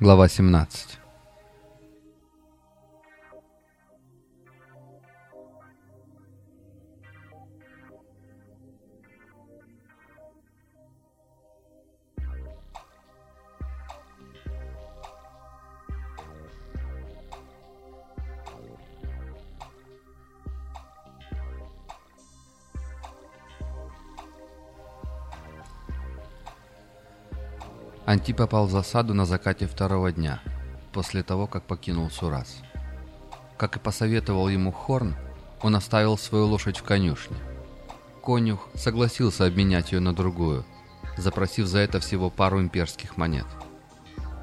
Глава 17 Анти попал в засаду на закате второго дня, после того, как покинул Сурас. Как и посоветовал ему Хорн, он оставил свою лошадь в конюшне. Конюх согласился обменять ее на другую, запросив за это всего пару имперских монет.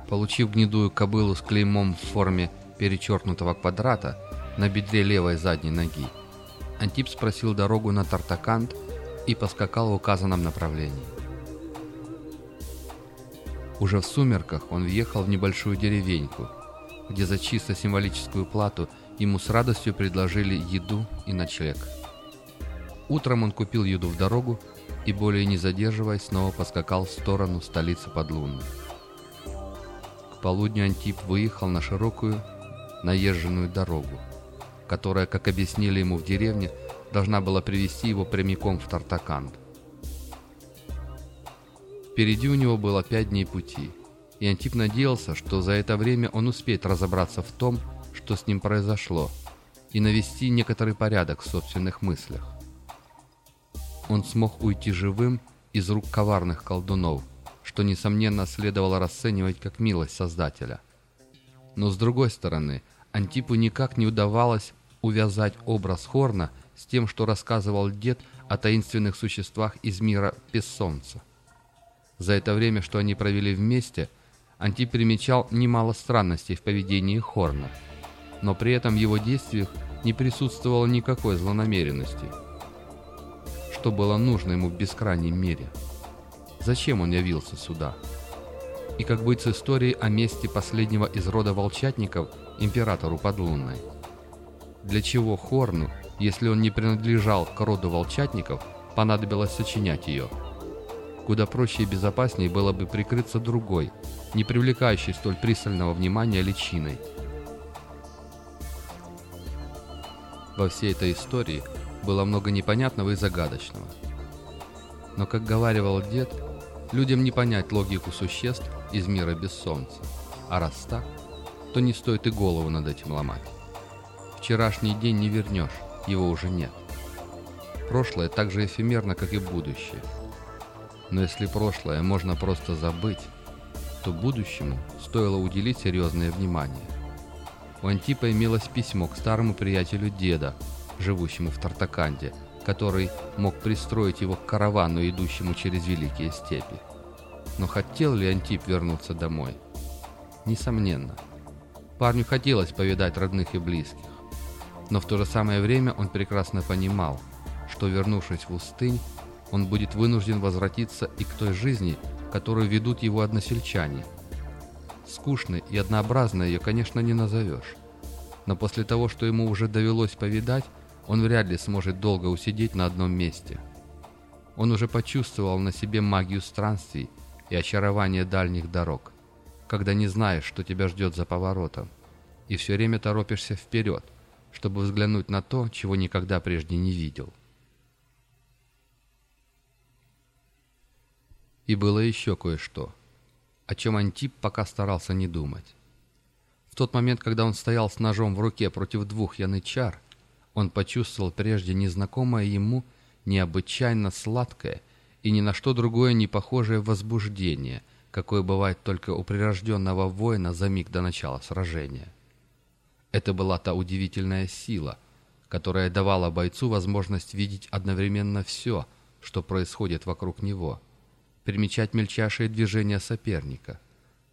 Получив гнедую кобылу с клеймом в форме перечеркнутого квадрата на бедре левой задней ноги, Антип спросил дорогу на Тартакант и поскакал в указанном направлении. Уже в сумерках он въехал в небольшую деревеньку, где за чисто символическую плату ему с радостью предложили еду и ночлег. Утром он купил еду в дорогу и, более не задерживаясь, снова поскакал в сторону столицы Подлунной. К полудню Антип выехал на широкую наезженную дорогу, которая, как объяснили ему в деревне, должна была привести его прямиком в Тартаканд. Впереди у него было пять дней пути, и Антип надеялся, что за это время он успеет разобраться в том, что с ним произошло, и навести некоторый порядок в собственных мыслях. Он смог уйти живым из рук коварных колдунов, что, несомненно, следовало расценивать как милость Создателя. Но, с другой стороны, Антипу никак не удавалось увязать образ Хорна с тем, что рассказывал дед о таинственных существах из мира Пессонца. За это время, что они провели вместе, Анти примечал немало странностей в поведении Хорна, но при этом в его действиях не присутствовало никакой злонамеренности. Что было нужно ему в бескрайнем мире? Зачем он явился сюда? И как быть с историей о месте последнего из рода волчатников императору Подлунной? Для чего Хорну, если он не принадлежал к роду волчатников, понадобилось сочинять ее – Куда проще и безопаснее было бы прикрыться другой, не привлекающей столь пристального внимания личиной. Во всей этой истории было много непонятного и загадочного. Но, как говаривал дед, людям не понять логику существ из мира без солнца. А раз так, то не стоит и голову над этим ломать. Вчерашний день не вернешь, его уже нет. Прошлое так же эфемерно, как и будущее – но если прошлое можно просто забыть, то будущему стоило уделить серьезное внимание. У Антипа имелось письмо к старому приятелю деда, живущему в Тартаканде, который мог пристроить его к каравану, идущему через великие степи. Но хотел ли Антип вернуться домой? Несомненно. Парню хотелось повидать родных и близких. Но в то же самое время он прекрасно понимал, что, вернувшись в Устынь, он будет вынужден возвратиться и к той жизни, которую ведут его односельчане. Скучной и однообразной ее, конечно, не назовешь. Но после того, что ему уже довелось повидать, он вряд ли сможет долго усидеть на одном месте. Он уже почувствовал на себе магию странствий и очарование дальних дорог, когда не знаешь, что тебя ждет за поворотом, и все время торопишься вперед, чтобы взглянуть на то, чего никогда прежде не видел. И было еще кое-что, о чем Антип пока старался не думать. В тот момент, когда он стоял с ножом в руке против двух янычар, он почувствовал прежде незнакомое ему необычайно сладкое и ни на что другое не похожее возбуждение, какое бывает только у прирожденного воина за миг до начала сражения. Это была та удивительная сила, которая давала бойцу возможность видеть одновременно все, что происходит вокруг него – примечать мельчайшие движения соперника,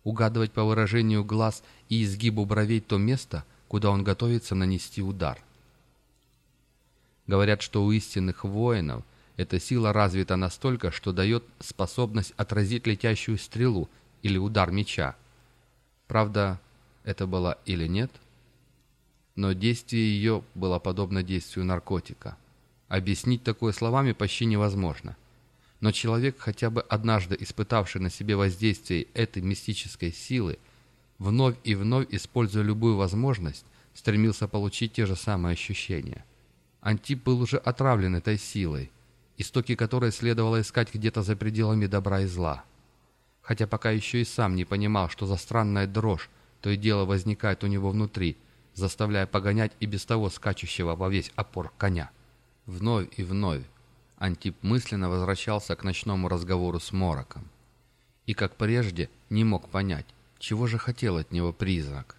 угадывать по выражению глаз и изгибу бровей то место, куда он готовится нанести удар. Говорят, что у истинных воинов эта сила развита настолько, что дает способность отразить летящую стрелу или удар меча. Правда, это была или нет, но действие ее было подобно действию наркотика. Объяснить такое словами почти невозможно. Но человек, хотя бы однажды испытавший на себе воздействие этой мистической силы, вновь и вновь, используя любую возможность, стремился получить те же самые ощущения. Антип был уже отравлен этой силой, истоки которой следовало искать где-то за пределами добра и зла. Хотя пока еще и сам не понимал, что за странная дрожь то и дело возникает у него внутри, заставляя погонять и без того скачущего во весь опор коня. Вновь и вновь Антип мысленно возвращался к ночному разговору с Мороком. И, как прежде, не мог понять, чего же хотел от него призрак.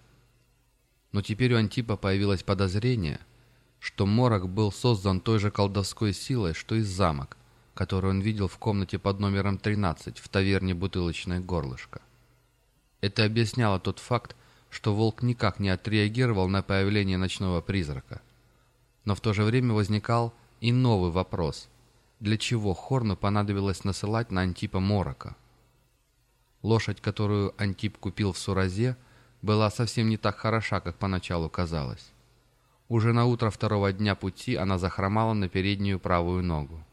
Но теперь у Антипа появилось подозрение, что Морок был создан той же колдовской силой, что и замок, который он видел в комнате под номером 13 в таверне «Бутылочное горлышко». Это объясняло тот факт, что волк никак не отреагировал на появление ночного призрака. Но в то же время возникал и новый вопрос – для чего Хорну понадобилось насылать на Антипа Морока. Лошадь, которую Антип купил в Суразе, была совсем не так хороша, как поначалу казалось. Уже на утро второго дня пути она захромала на переднюю правую ногу.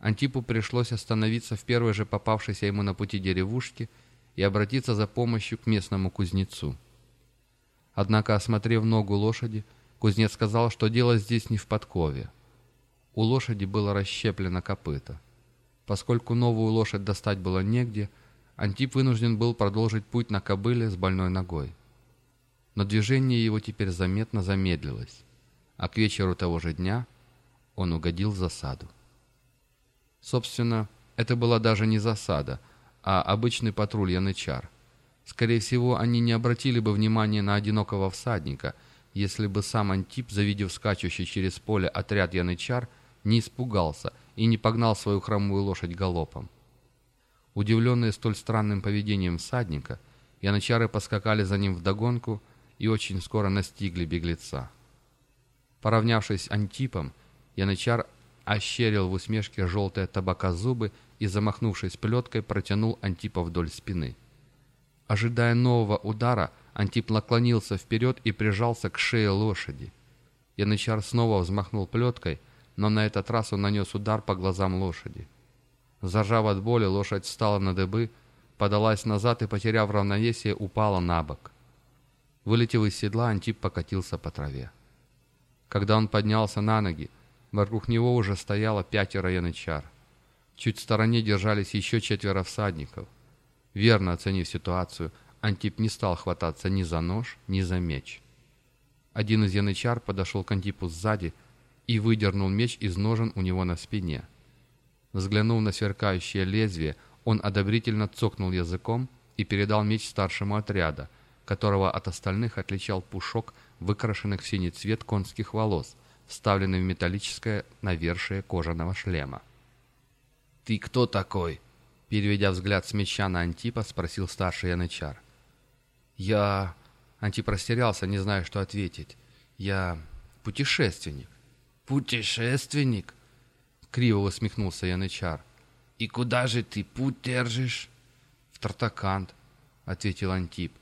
Антипу пришлось остановиться в первой же попавшейся ему на пути деревушке и обратиться за помощью к местному кузнецу. Однако, осмотрев ногу лошади, кузнец сказал, что дело здесь не в подкове. У лошади было расщеплено копыто. Поскольку новую лошадь достать было негде, Антип вынужден был продолжить путь на кобыле с больной ногой. Но движение его теперь заметно замедлилось, а к вечеру того же дня он угодил в засаду. Собственно, это была даже не засада, а обычный патруль янычар. Скорее всего, они не обратили бы внимания на одинокого всадника, если бы сам Антип, завидев скачущий через поле отряд янычар, не испугался и не погнал свою хромую лошадь галопом. Удивленные столь странным поведением всадника, янычары поскакали за ним вдогонку и очень скоро настигли беглеца. Поравнявшись Антипом, янычар ощерил в усмешке желтые табака зубы и, замахнувшись плеткой, протянул Антипа вдоль спины. Ожидая нового удара, Антип наклонился вперед и прижался к шее лошади. Янычар снова взмахнул плеткой — но на этот раз он нанес удар по глазам лошади. Зажав от боли, лошадь встала на дыбы, подалась назад и, потеряв равновесие, упала на бок. Вылетев из седла, Антип покатился по траве. Когда он поднялся на ноги, вокруг него уже стояло пятеро янычар. Чуть в стороне держались еще четверо всадников. Верно оценив ситуацию, Антип не стал хвататься ни за нож, ни за меч. Один из янычар подошел к Антипу сзади, и выдернул меч из ножен у него на спине. Взглянув на сверкающее лезвие, он одобрительно цокнул языком и передал меч старшему отряда, которого от остальных отличал пушок, выкрашенных в синий цвет конских волос, вставленный в металлическое навершие кожаного шлема. «Ты кто такой?» Переведя взгляд с меча на Антипа, спросил старший янычар. «Я...» Антип растерялся, не зная, что ответить. «Я... путешественник». «Путешественник?» — криво усмехнулся Янычар. «И куда же ты путь держишь?» «В Тартакант», — ответил Антип.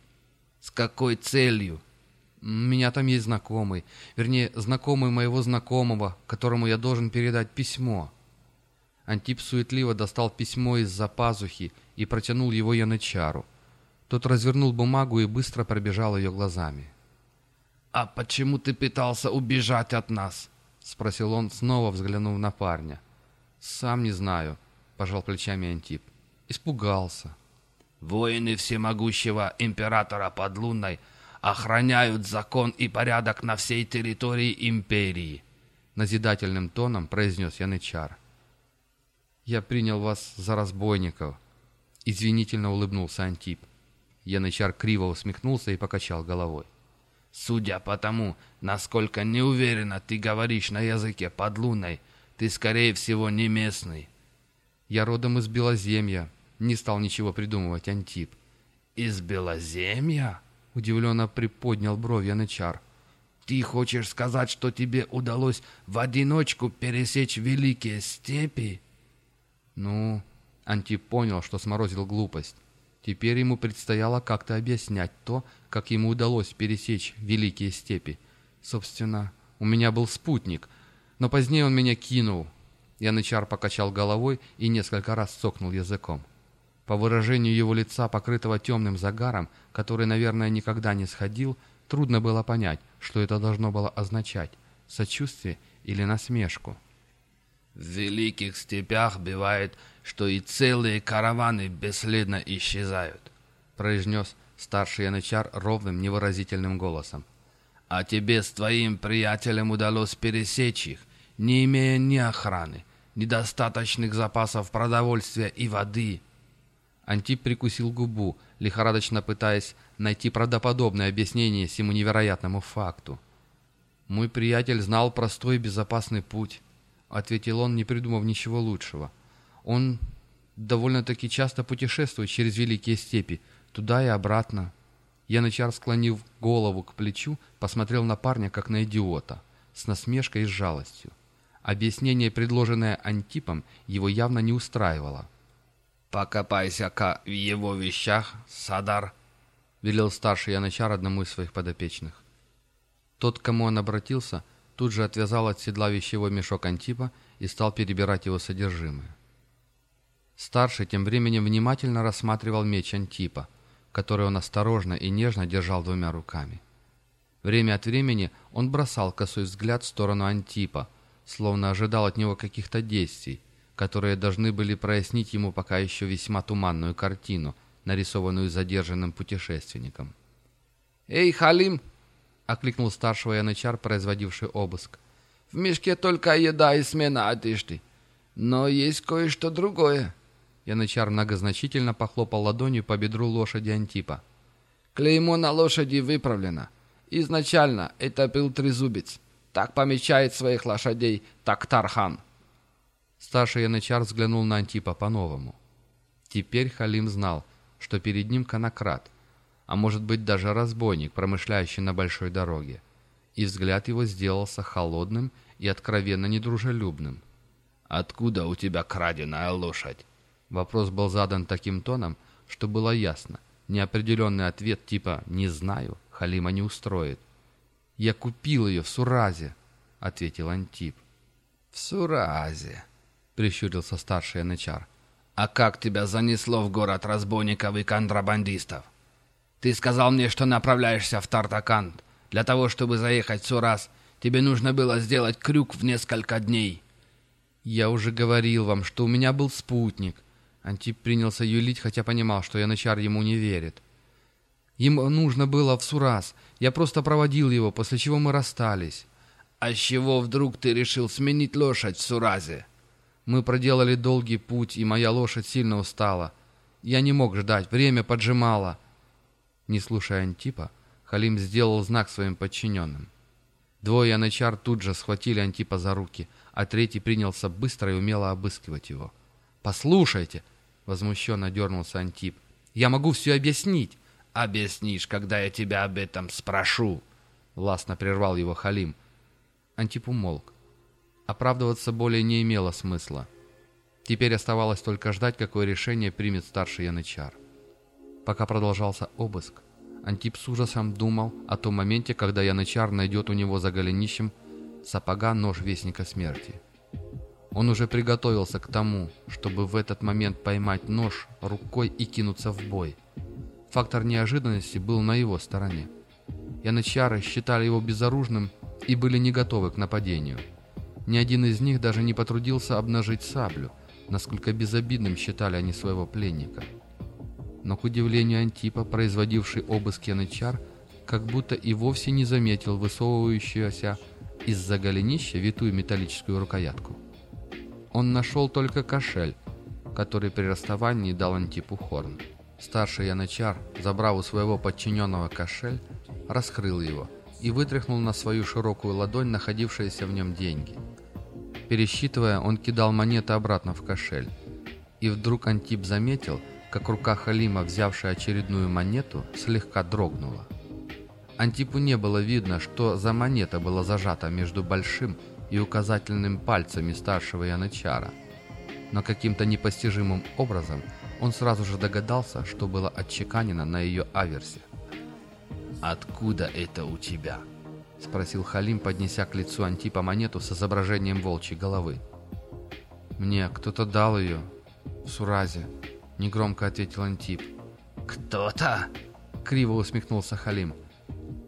«С какой целью?» «У меня там есть знакомый, вернее, знакомый моего знакомого, которому я должен передать письмо». Антип суетливо достал письмо из-за пазухи и протянул его Янычару. Тот развернул бумагу и быстро пробежал ее глазами. «А почему ты пытался убежать от нас?» — спросил он, снова взглянув на парня. «Сам не знаю», — пожал плечами Антип. «Испугался». «Воины всемогущего императора Подлунной охраняют закон и порядок на всей территории империи», — назидательным тоном произнес Янычар. «Я принял вас за разбойников», — извинительно улыбнулся Антип. Янычар криво усмехнулся и покачал головой. Судя по тому, насколько неуверенно ты говоришь на языке под луной, ты, скорее всего, не местный. Я родом из Белоземья. Не стал ничего придумывать Антип. Из Белоземья? Удивленно приподнял бровь Янычар. Ты хочешь сказать, что тебе удалось в одиночку пересечь великие степи? Ну, Антип понял, что сморозил глупость. Теперь ему предстояло как-то объяснять то, как ему удалось пересечь великие степи. Собственно, у меня был спутник, но позднее он меня кинул. Янычар покачал головой и несколько раз цокнул языком. По выражению его лица, покрытого темным загаром, который, наверное, никогда не сходил, трудно было понять, что это должно было означать – сочувствие или насмешку. В великих степях бывает, что и целые караваны бесследно исчезают, произнес старший янычар ровным невыразительным голосом. А тебе с твоим приятелем удалось пересечь их, не имея ни охраны, ни достаточных запасов продовольствия и воды. Антип прикусил губу, лихорадочно пытаясь найти правдоподобное объяснение всему невероятному факту. Мой приятель знал простой и безопасный путь ответил он, не придумав ничего лучшего. Он довольно-таки часто путешествует через великие степи, туда и обратно. Янычар, склонив голову к плечу, посмотрел на парня, как на идиота, с насмешкой и жалостью. Объяснение, предложенное Антипом, его явно не устраивало. «Покопайся-ка в его вещах, Садар», — велел старший Янычар одному из своих подопечных. Тот, к кому он обратился, тут же отвязал от седла вещевой мешок Антипа и стал перебирать его содержимое. Старший тем временем внимательно рассматривал меч Антипа, который он осторожно и нежно держал двумя руками. Время от времени он бросал косой взгляд в сторону Антипа, словно ожидал от него каких-то действий, которые должны были прояснить ему пока еще весьма туманную картину, нарисованную задержанным путешественником. «Эй, Халим!» — окликнул старшего янычар, производивший обыск. «В мешке только еда и смена одежды. Но есть кое-что другое». Янычар многозначительно похлопал ладонью по бедру лошади Антипа. «Клеймо на лошади выправлено. Изначально это был трезубец. Так помечает своих лошадей Тактархан». Старший янычар взглянул на Антипа по-новому. Теперь Халим знал, что перед ним конократ, а может быть даже разбойник, промышляющий на большой дороге. И взгляд его сделался холодным и откровенно недружелюбным. «Откуда у тебя краденая лошадь?» Вопрос был задан таким тоном, что было ясно. Неопределенный ответ типа «не знаю» Халима не устроит. «Я купил ее в Суразе», — ответил Антип. «В Суразе», — прищурился старший янычар. «А как тебя занесло в город разбойников и контрабандистов?» Ты сказал мне, что направляешься в Тартакант. Для того, чтобы заехать в Сурас, тебе нужно было сделать крюк в несколько дней». «Я уже говорил вам, что у меня был спутник». Антип принялся юлить, хотя понимал, что Янычар ему не верит. «Им нужно было в Сурас. Я просто проводил его, после чего мы расстались». «А с чего вдруг ты решил сменить лошадь в Суразе?» «Мы проделали долгий путь, и моя лошадь сильно устала. Я не мог ждать, время поджимало. Не слушая Антипа, Халим сделал знак своим подчиненным. Двое янычар тут же схватили Антипа за руки, а третий принялся быстро и умело обыскивать его. «Послушайте!» — возмущенно дернулся Антип. «Я могу все объяснить!» «Объяснишь, когда я тебя об этом спрошу!» — властно прервал его Халим. Антип умолк. Оправдываться более не имело смысла. Теперь оставалось только ждать, какое решение примет старший янычар. Пока продолжался обыск, Антип с ужасом думал о том моменте, когда Янычар найдет у него за голенищем сапога нож Вестника Смерти. Он уже приготовился к тому, чтобы в этот момент поймать нож рукой и кинуться в бой. Фактор неожиданности был на его стороне. Янычары считали его безоружным и были не готовы к нападению. Ни один из них даже не потрудился обнажить саблю, насколько безобидным считали они своего пленника но, к удивлению Антипа, производивший обыск янычар, как будто и вовсе не заметил высовывающуюся из-за голенища витую металлическую рукоятку. Он нашел только кошель, который при расставании дал Антипу Хорн. Старший янычар, забрав у своего подчиненного кошель, раскрыл его и вытряхнул на свою широкую ладонь находившиеся в нем деньги. Пересчитывая, он кидал монеты обратно в кошель. И вдруг Антип заметил, как рука Халима, взявшая очередную монету, слегка дрогнула. Антипу не было видно, что за монета была зажата между большим и указательным пальцами старшего янычара. Но каким-то непостижимым образом Он сразу же догадался, что было отчеканено на ее аверсе. «Откуда это у тебя?» — спросил Халим, поднеся к лицу Антипа монету с изображением волчьей головы. «Мне кто-то дал ее в Суразе», — негромко ответил Антип. «Кто-то?» — криво усмехнулся Халим.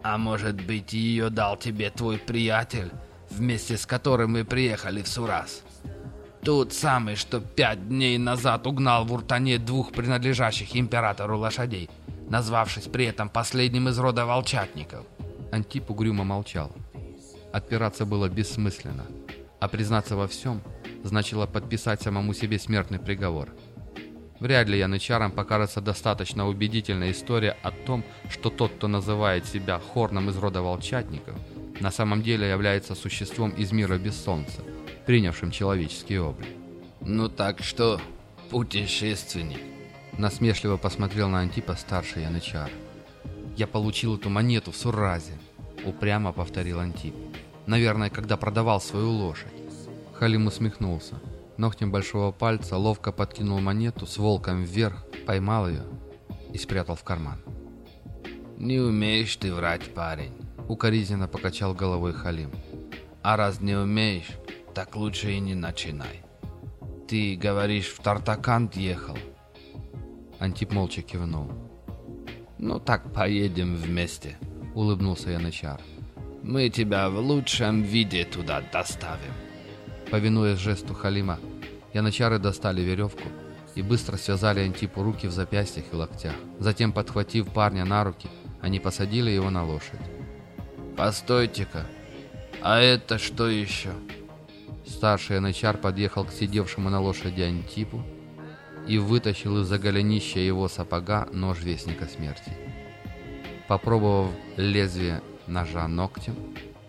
«А может быть, ее дал тебе твой приятель, вместе с которым мы приехали в Сураз?» Тот самый, что пять дней назад угнал в Уртане двух принадлежащих императору лошадей, назвавшись при этом последним из рода волчатников. Антип угрюмо молчал. Отпираться было бессмысленно, а признаться во всем значило подписать самому себе смертный приговор. Вряд ли янычарам покажется достаточно убедительная история о том, что тот, кто называет себя хорном из рода волчатников, на самом деле является существом из мира без солнца принявшим человеческий облик. «Ну так что, путешественник?» Насмешливо посмотрел на Антипа старший янычар. «Я получил эту монету в Суразе», — упрямо повторил Антип. «Наверное, когда продавал свою лошадь». Халим усмехнулся. Ногтем большого пальца ловко подкинул монету с волком вверх, поймал ее и спрятал в карман. «Не умеешь ты врать, парень», — укоризненно покачал головой Халим. «А раз не умеешь, так лучше и не начинай. Ты, говоришь, в Тартакант ехал?» Антип молча кивнул. «Ну так поедем вместе», — улыбнулся Янычар. «Мы тебя в лучшем виде туда доставим». Повинуясь жесту Халима, янычары достали веревку и быстро связали Антипу руки в запястьях и локтях. Затем, подхватив парня на руки, они посадили его на лошадь. «Постойте-ка, а это что еще?» Старший янычар подъехал к сидевшему на лошади Антипу и вытащил из-за голенища его сапога нож Вестника Смерти. Попробовав лезвие ножа ногтем,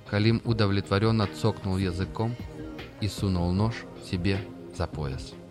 Калим удовлетворенно цокнул языком и сунул нож себе за пояс.